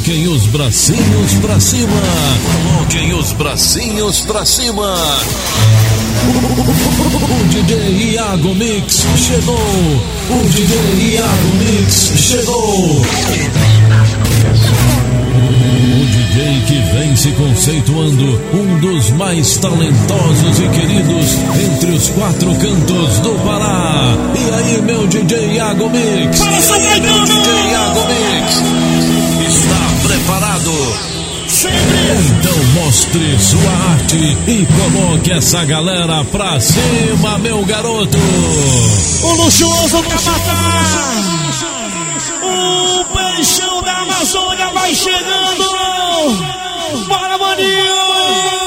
Coloquem os bracinhos pra cima. Coloquem os bracinhos pra cima. O DJ Iago Mix chegou. O DJ Iago Mix chegou. O DJ que vem se conceituando um dos mais talentosos e queridos entre os quatro cantos do Pará. E aí, meu DJ Iago Mix? E aí, meu DJ Iago Mix? Preparado? Então mostre sua arte e coloque essa galera pra cima, meu garoto. O luxuoso pra matar. O peixão da Amazônia vai chegando. Bora, maninho.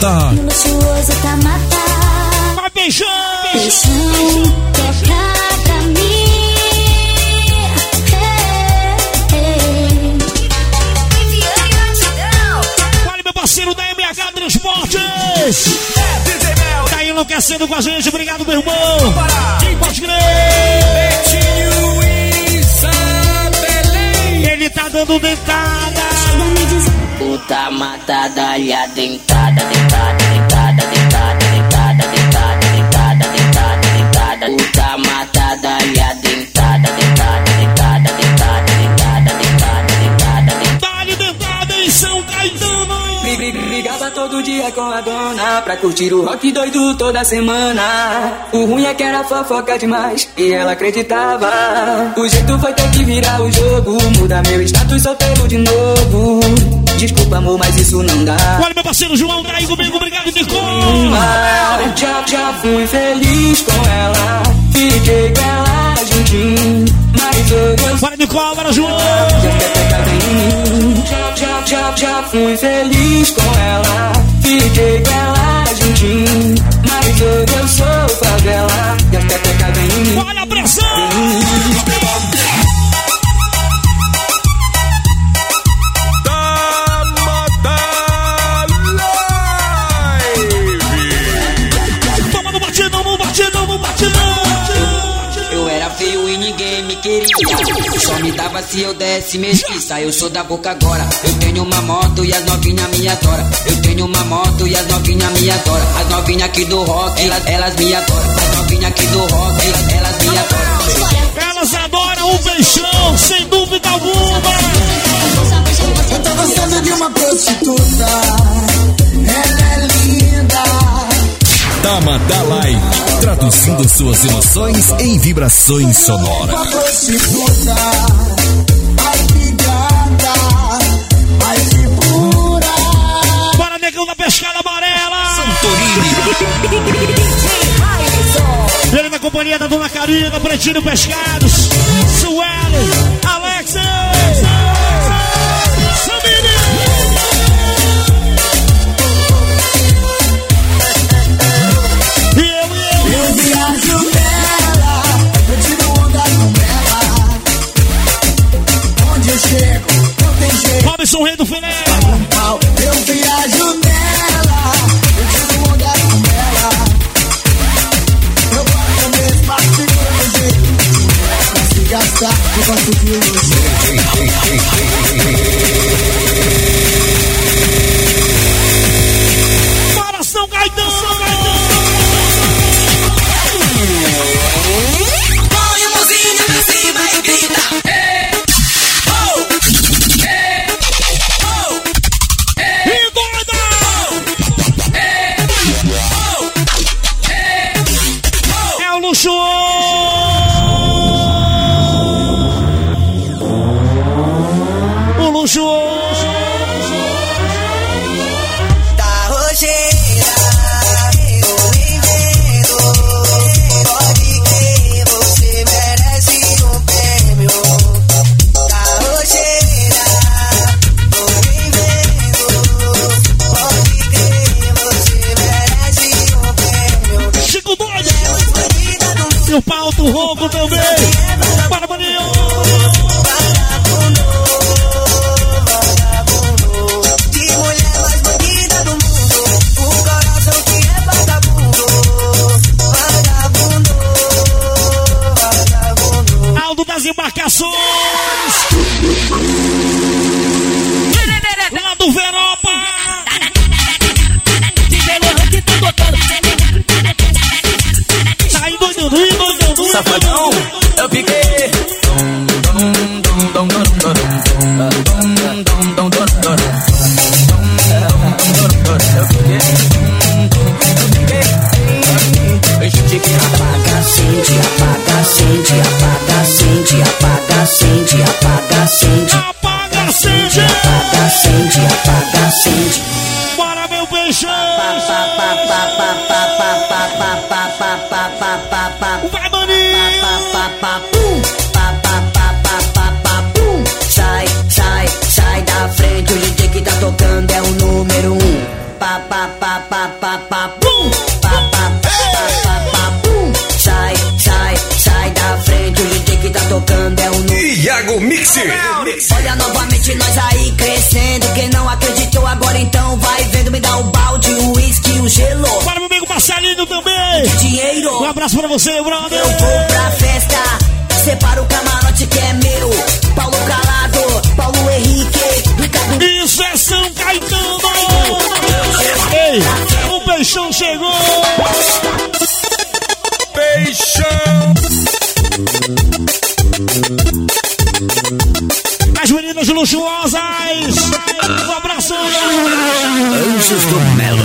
No luxuoso tá matar. Vai beijão! Beijão, meu parceiro da MH Transportes! É! Tá enlouquecendo com a gente, obrigado, meu irmão! Quem pode crer? Ele tá dando dentada! Puta matada e a dentada, dentada, dentada, dentada, dentada, dentada, dentada, dentada, dentada. Puta matada e a dentada, dentada, dentada, dentada, dentada, dentada, dentada, dentada. Em São Caetano! Brigava todo dia com a dona Pra curtir o rock doido toda semana O ruim é que era fofoca demais E ela acreditava O jeito foi ter que virar o jogo Muda meu status solteiro de novo Desculpa amor, mas isso não dá. Olha meu parceiro João, tá aí comigo, obrigado, Nico! Mas já, já fui feliz com ela. Fiquei com ela juntinho Mas hoje eu Bora, Nicole, bora, João! já Já, já, já, fui feliz com ela. Fiquei com ela juntinho Mas hoje eu sou favela Já quer pegar em mim Dava se eu desse mesquiça. Eu sou da boca agora. Eu tenho uma moto e as novinhas me adoram. Eu tenho uma moto e as novinhas me adoram. As novinhas aqui do rock, elas, elas me adoram. As novinhas aqui do rock, elas, elas me adoram. Elas adoram o peixão, sem dúvida alguma! Eu tô gostando de uma prostituta. Ela é linda. Tama da Live, traduzindo suas emoções em vibrações sonoras. Ele na companhia da Dona Karina, Pretinho Pescados, Sueli, Alexis, Vai, Maninho! Sai, sai, sai da frente. O DJ que tá tocando é o número um. Pa, pa, pa, pa, pa, pa. Pa, pa, pa, pa, pa. Sai, sai, sai da frente. O DJ que tá tocando é o número um. Iago Mixer. Olha novamente nós aí crescendo. Quem não acreditou agora então Dinheiro. Um abraço pra você, brother. Eu vou pra festa, separa o camarote que é meu. Paulo Calado, Paulo Henrique, Ricardo. Isso é São Caetano. Ei, o Peixão chegou. Peixão. As meninas luxuosas. Um abraço. Anjos do Melo.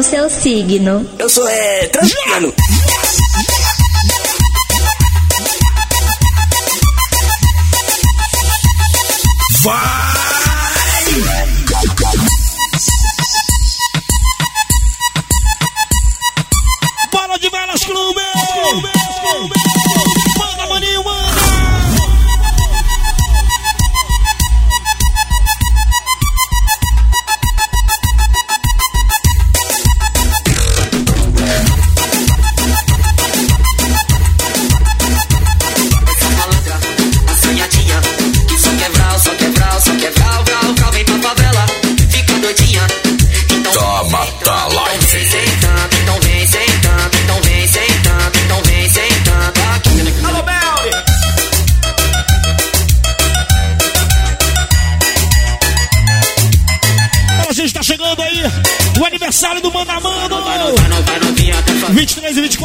o seu signo? Eu sou é, transgênero. Vai!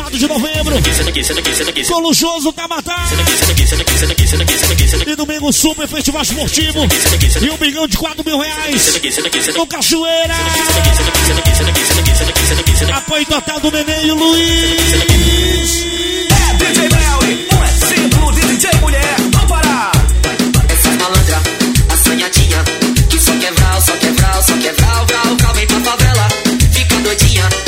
4 de novembro. Colujoso Tamatá. E domingo Super Festival Esportivo. E um milhão de 4 mil reais. No Cachoeira. Apoio total do Neném e Luiz. É DJ Brown, um exemplo de DJ mulher. Vamos parar. Essa malandra, assanhadinha. Que só quebral, só quebral, só quebral, cal, vral, vem pra favela. Fica doidinha.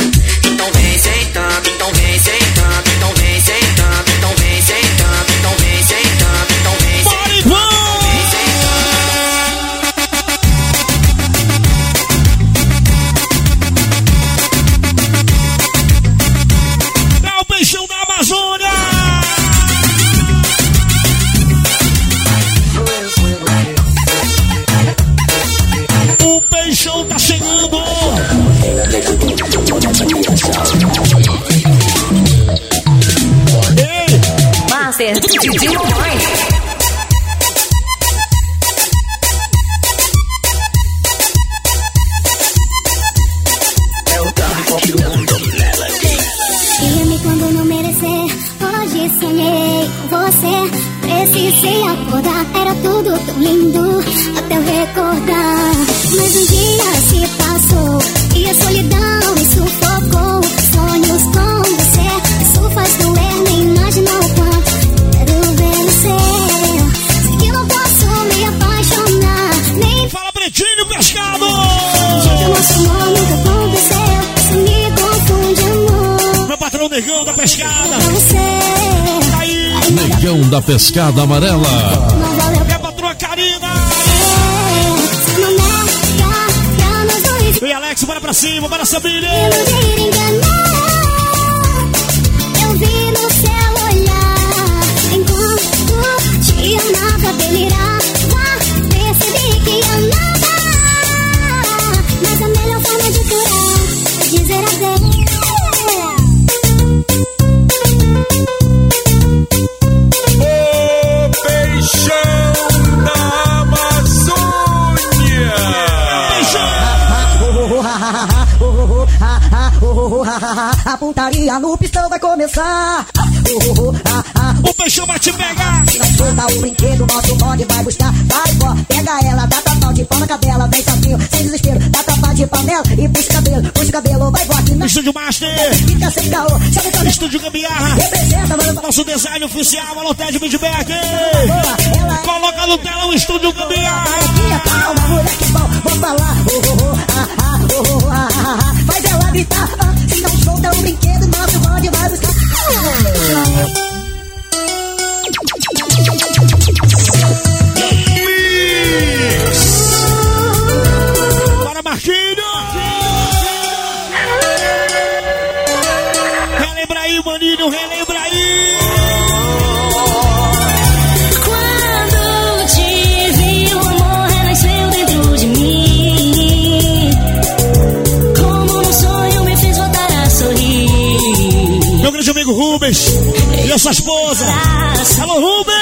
Pescada amarela. Valeu minha patroa Karina! E Alex, bora pra cima, bora Sabine! Oficial, Alotédio Midback! boa. Ela é Coloca no tela o Estúdio Gambiarra! vou falar. Oh, oh, ah, ah, oh, ah, ah, ah. Faz ela gritar, ah, se não solta o brinquedo, nosso bonde vai buscar. Bora, Marquinho! Relembra aí, maninho, relembra grande amigo Rubens e a sua esposa! Alô, Rubens!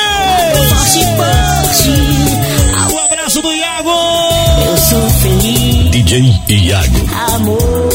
forte ti. Um abraço do Iago! Eu sou feliz, DJ Iago. amor.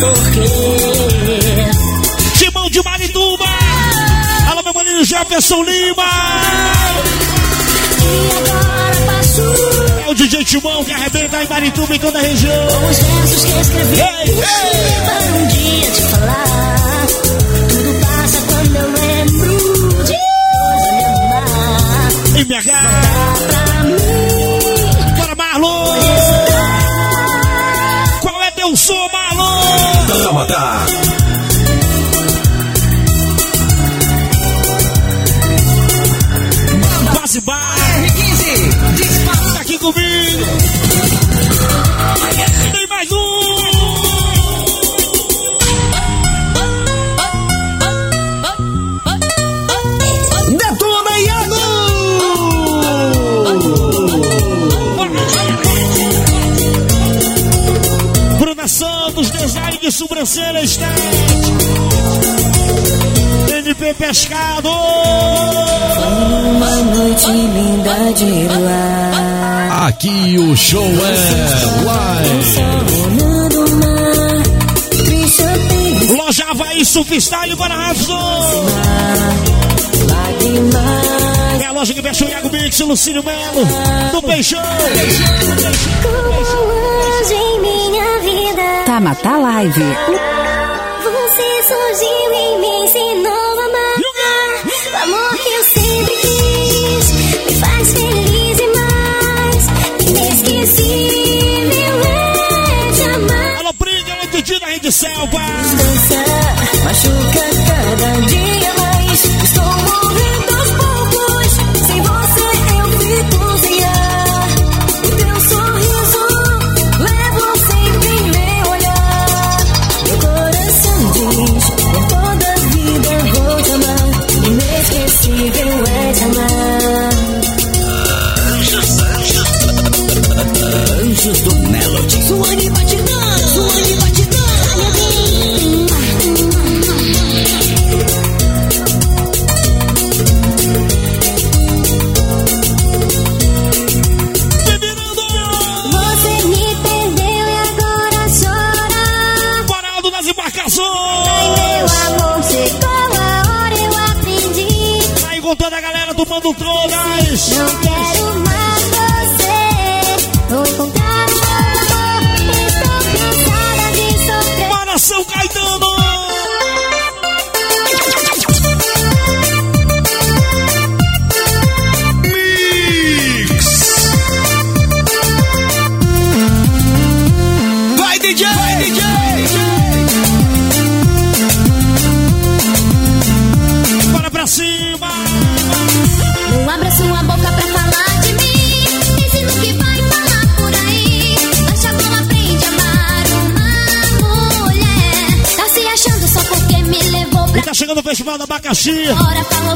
E aí? Porque Timão de Marituba! Alô, meu maninho Jefferson Lima! e É o DJ Timão que arrebenta em Marituba e toda a região! os versos que escrevi Ei, ei. para um dia te falar. Tudo passa quando eu lembro de coisa me amar. Pra mim Bora, Marlon! Qual é teu som, Marlon? Tamatá. Base Bar! Tá aqui comigo! Sobrancelha estética. NP Pescado. Uma noite linda de luar. Aqui o show é live. Loja Havaí Surfstyle para lágrimas. É a loja que veste o Iago Mix, o Lucínio Melo. Do Peixão. Hoje em minha vida, Tamatá Live. você surgiu e me ensinou a amar. O amor que eu sempre quis me faz feliz demais. Inesquecível é te amar. Alô, Briga, alô, Didi da Rede Selva. Dança, machuca cada dia Anjos do tá chegando o Festival da Abacaxi.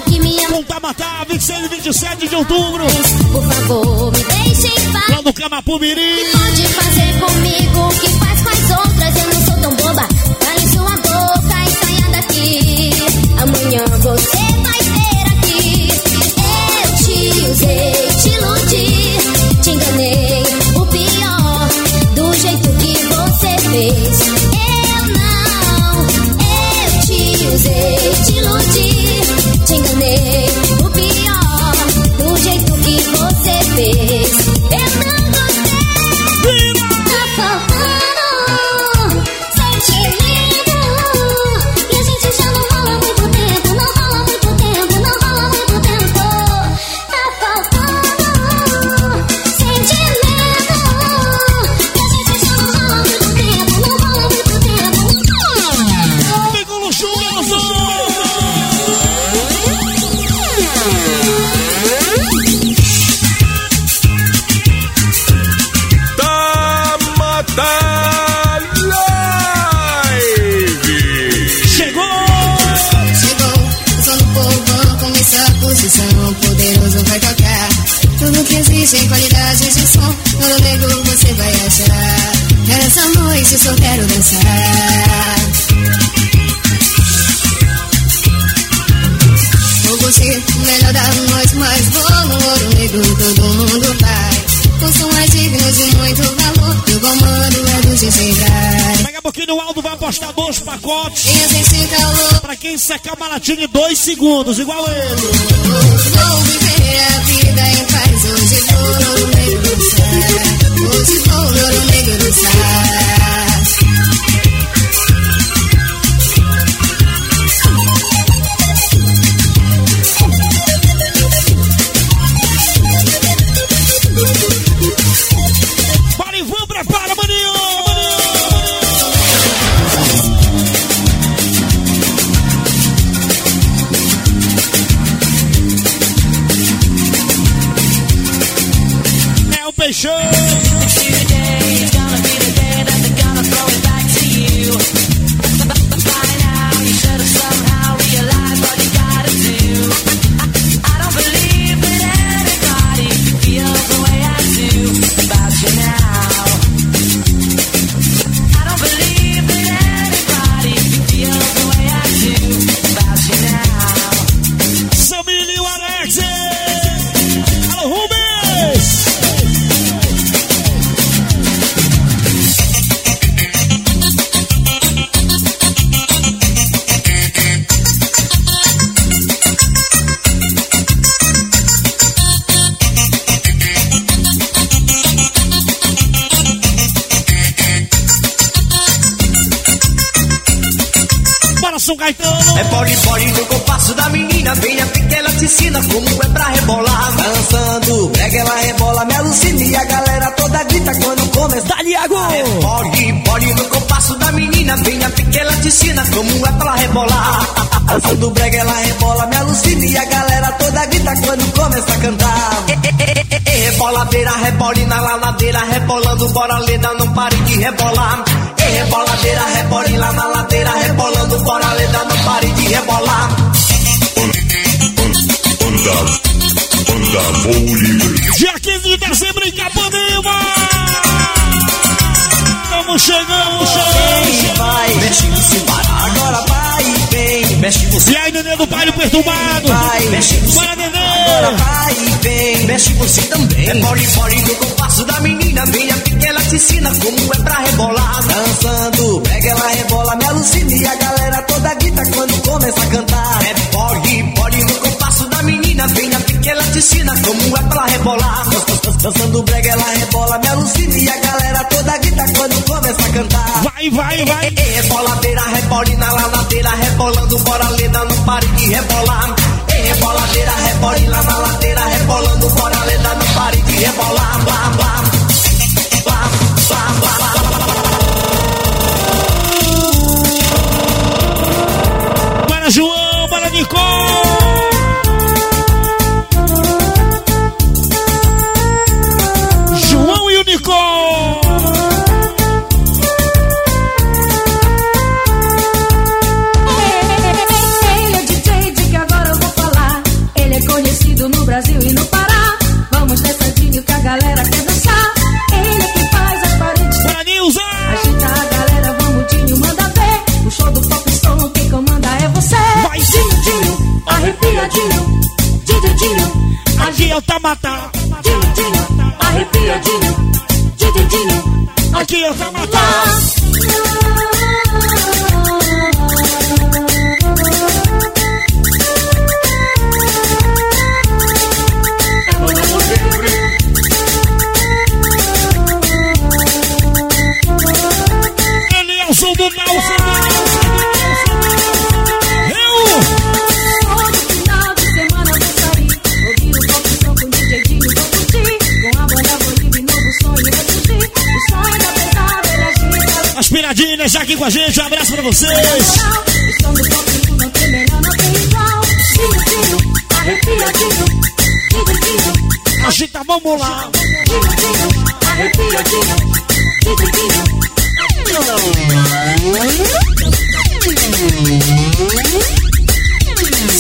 que. Com Tamatá, 26 e 27 de outubro. Por favor, me deixe em paz. Lá no Camapu Mirim. Pode fazer comigo o que faz com as outras. Eu não sou tão boba. Cale sua boca e saia daqui. Amanhã você vai ter aqui. Eu te usei, te iludi, te enganei. O pior, do jeito que você fez. Te iludi, te enganei. O pior, do jeito que você fez. Tamatá Live. Chegou. Chegou, o som do povão começou a posição. Poderoso vai tocar. Tudo que existe em qualidade de som. Todo nego você vai achar. Quero essa noite, só quero dançar. E calor. Pra quem secar o Malatini em dois segundos, igual ele. Vou viver a vida em paz. Hoje vou Nelson Gaetano. É pole, pole no compasso da menina. Venha que ela te ensina como é pra rebolar. Dançando, pega ela rebola, me alucina. E a galera toda grita quando começa. Dali, Iago! É pole, pole no compasso da menina. Venha que ela te ensina como é pra rebolar. Dançando brega, ela rebola, me alucina. E a galera toda grita quando começa a cantar. E, e, e, e, e, Reboladeira, rebolina lá na ladeira, rebolando, bora leda, não pare de rebolar. E reboladeira, rebolina na ladeira, rebolando, bora leda, não pare de rebolar. Anda, voo livre. Dia 15 de dezembro em Capanema. Estamos chegando, Vem, chegando. vai, mexe sem parar, agora vai, vem, mexe você. E aí, neném do baile perturbado. Vai, mexe você. Bora, Agora vai, vem, mexe você também. É pole, pole no compasso da menina, venha que ela te ensina como é pra rebolar. Dançando, pega ela rebola, me alucina e a galera toda grita quando começa a cantar. É pole, pole no compasso da menina, venha que ela te ensina como é pra rebolar. Dançando brega, ela rebola, me alucina e a galera Vai, vai, vai. É reboladeira, rebolina lá na ladeira, rebolando, bora leda, não pare de rebolar. É reboladeira, rebolina na ladeira, rebolando, bora leda, não pare de rebolar. Aqui é o Tamatá. Com a gente. Um abraço pra vocês. Dinho, Dinho, Agita, vamos lá.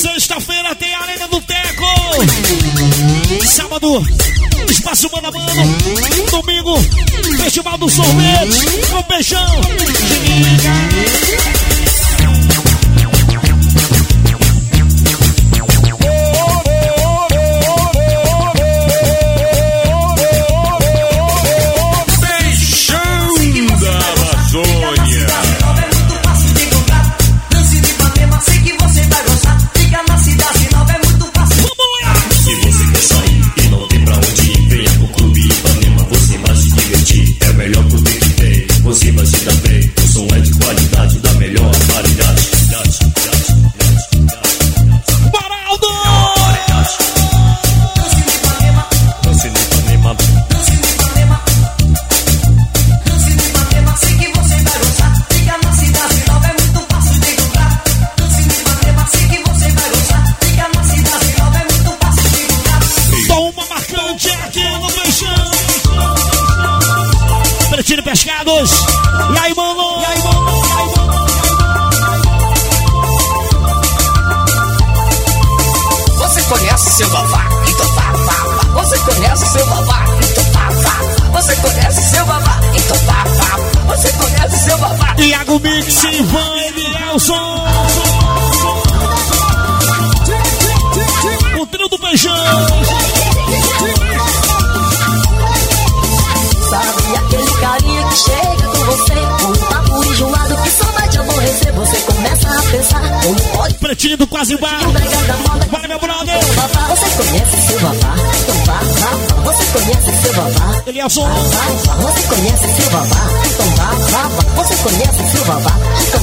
Sexta-feira tem a Arena do Teco. Sábado, Espaço Mano a Mano. Domingo, Festival do Sorvete. Com beijão. Beijão Iago Mix, Ivan, Elielson. O trio do beijão. Sabe aquele carinha que chega com você Com um papo enjoado que só vai te aborrecer Você começa a pensar como pode Pretinho do quase bar. Vai, meu brother. Você conhece seu babá? Então vá, vá, Eliasson. Você conhece seu babá, então tombá, babá. Você conhece seu babá. Então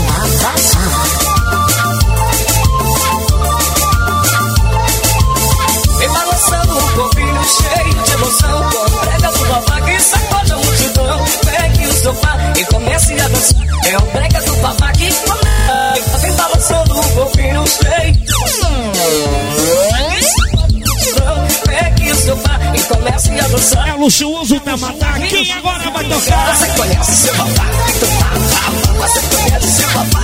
Vem balançando o corpinho cheio de emoção. Prega do babá que sacode a multidão. Pegue o sofá e comece a dançar. É o brega do babá que começa. Vem balançando o corpinho cheio comece a dançar. É luxuoso pra matar. Quem agora vai tocar? Você conhece seu babá? Vá. Você conhece seu babá?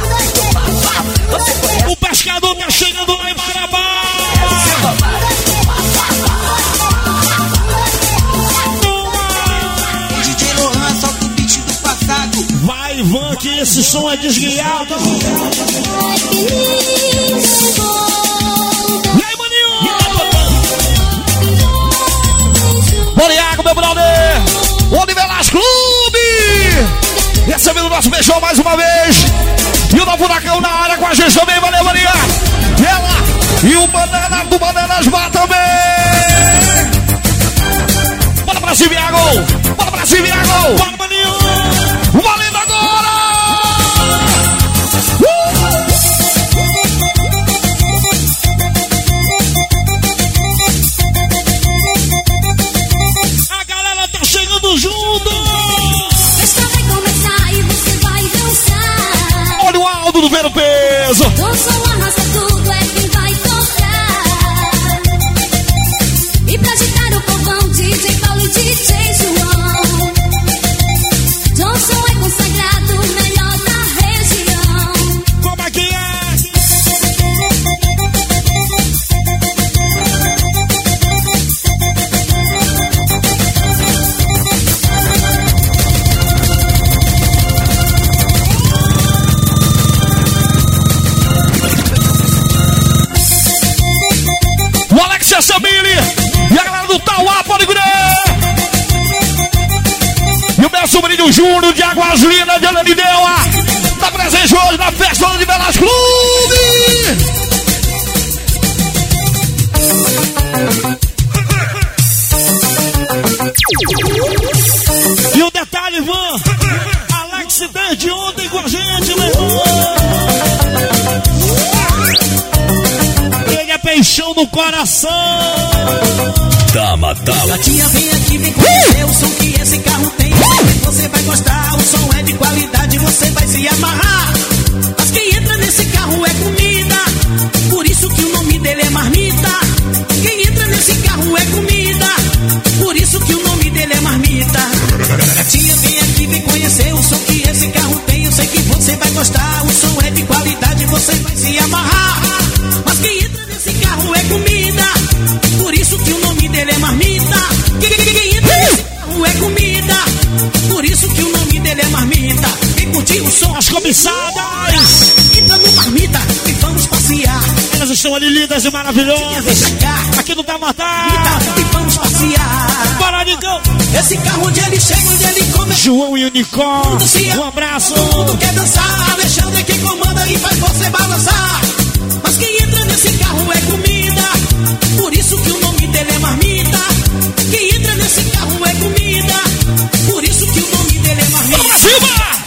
Você conhece O pescador tá chegando lá em Marabá. DJ Lohan solta o beat do passado. Vai, Ivan, que esse som é desguiado. E meu brother. O Nivelas Clube. Recebendo o nosso beijão mais uma vez. E o novo Furacão na área com a gente também. Valeu, Maria. Ela. E o Banana do Bananas Bar também. Bora pra cima, Iago. Bora pra cima, Iago. Bora, Peso. O som hoje na festa de Velas Clube! E o detalhe, Ivan, Alex desde ontem com a gente, meu irmão! Ele é peixão no coração! Dama, dama. Gatinha, vem aqui, vem conhecer o som que esse carro tem. Você vai gostar, o som é de qualidade, você vai se amarrar. Mas quem entra nesse carro é comida, por isso que o nome dele é marmita. Quem entra nesse carro é comida, por isso que o nome dele é marmita. Gatinha, vem aqui, vem conhecer o som que esse carro tem. Eu sei que você vai gostar, o som é de qualidade, você vai se amarrar. O som, As comissadas! entra no marmita e vamos passear. Elas estão ali lindas e maravilhosas! Aqui no Tamatá! marmita e vamos passear. Bora, Nicão! Esse carro onde ele chega, onde ele come, João e o Nicó, um abraço! todo mundo quer dançar. Alexandre quem comanda e faz você balançar. Mas quem entra nesse carro é comida, por isso que o nome dele é marmita. Quem entra nesse carro é comida, por isso que o nome dele é marmita. Pra cima!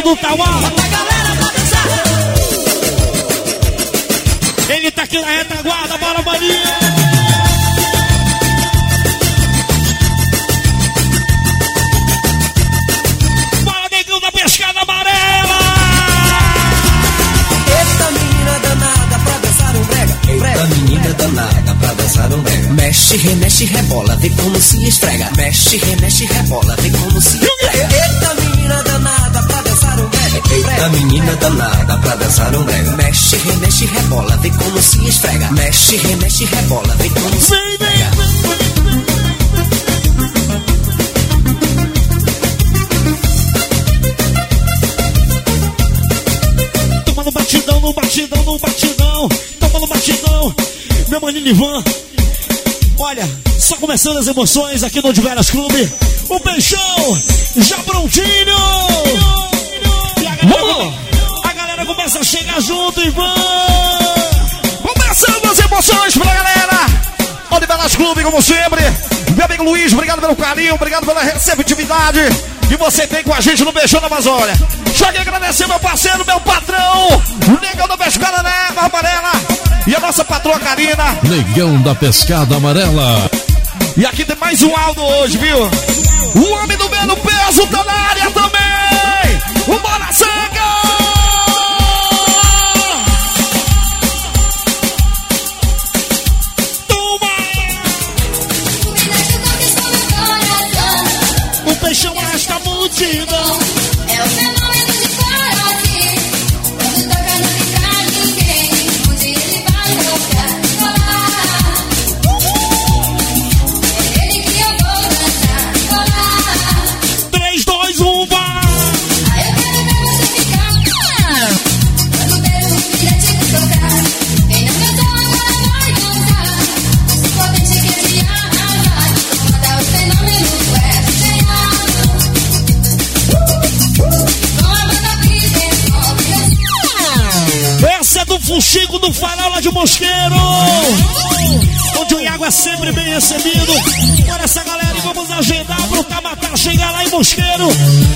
Do Tauá! Bota a galera pra dançar. Ele tá aqui na retaguarda, bora, maninho! Bora, negão da pescada amarela! Eita menina danada pra dançar um brega. Eita menina danada pra dançar um brega. Mexe Mexe, remexe, rebola, vê como se esfrega. Mexe, remexe, rebola, vê como se esfrega. Eita menina danada Eita menina danada pra dançar um brega. Mexe, remexe, rebola, vê como se esfrega. Mexe, remexe, rebola, vê como se esfrega. Toma no batidão, no batidão, no batidão. Toma no batidão. Meu maninho Ivan. Olha, só começando as emoções aqui no Odiveras Clube. O Peixão já prontinho. E a galera, a começa a chegar junto, Ivan. Começando as emoções pra galera. Odiveras Clube, como sempre. Meu amigo Luiz, obrigado pelo carinho, obrigado pela receptividade que você tem com a gente no Beijão da Amazônia. Só que agradecer meu parceiro, meu patrão, Negão da Pescada Neva Amarela e a nossa patroa Karina. Negão da Pescada Amarela. E aqui tem mais um Aldo hoje, viu? O homem do Belo Peso tá na área também! O Bora Sanga! Do Farol lá de Mosqueiro. Onde o Iago é sempre bem recebido. Bora essa galera e vamos agendar pro Tamatá chegar lá em Mosqueiro.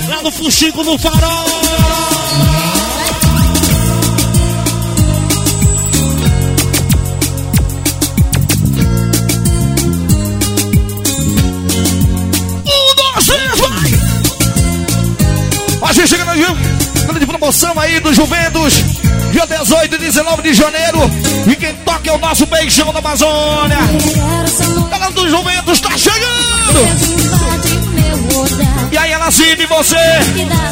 Lá no Fuxico do Farol. Um, dois, três, vai! A gente chega na grande promoção aí do Juventus, dia 18 e 19 de janeiro. E quem toca é o nosso beijão da Amazônia. Galera do Juventus tá chegando! E aí, ela e você?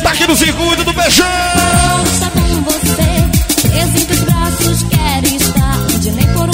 Tá aqui no circuito do beijão! Eu sinto os braços, quero estar. Onde nem por.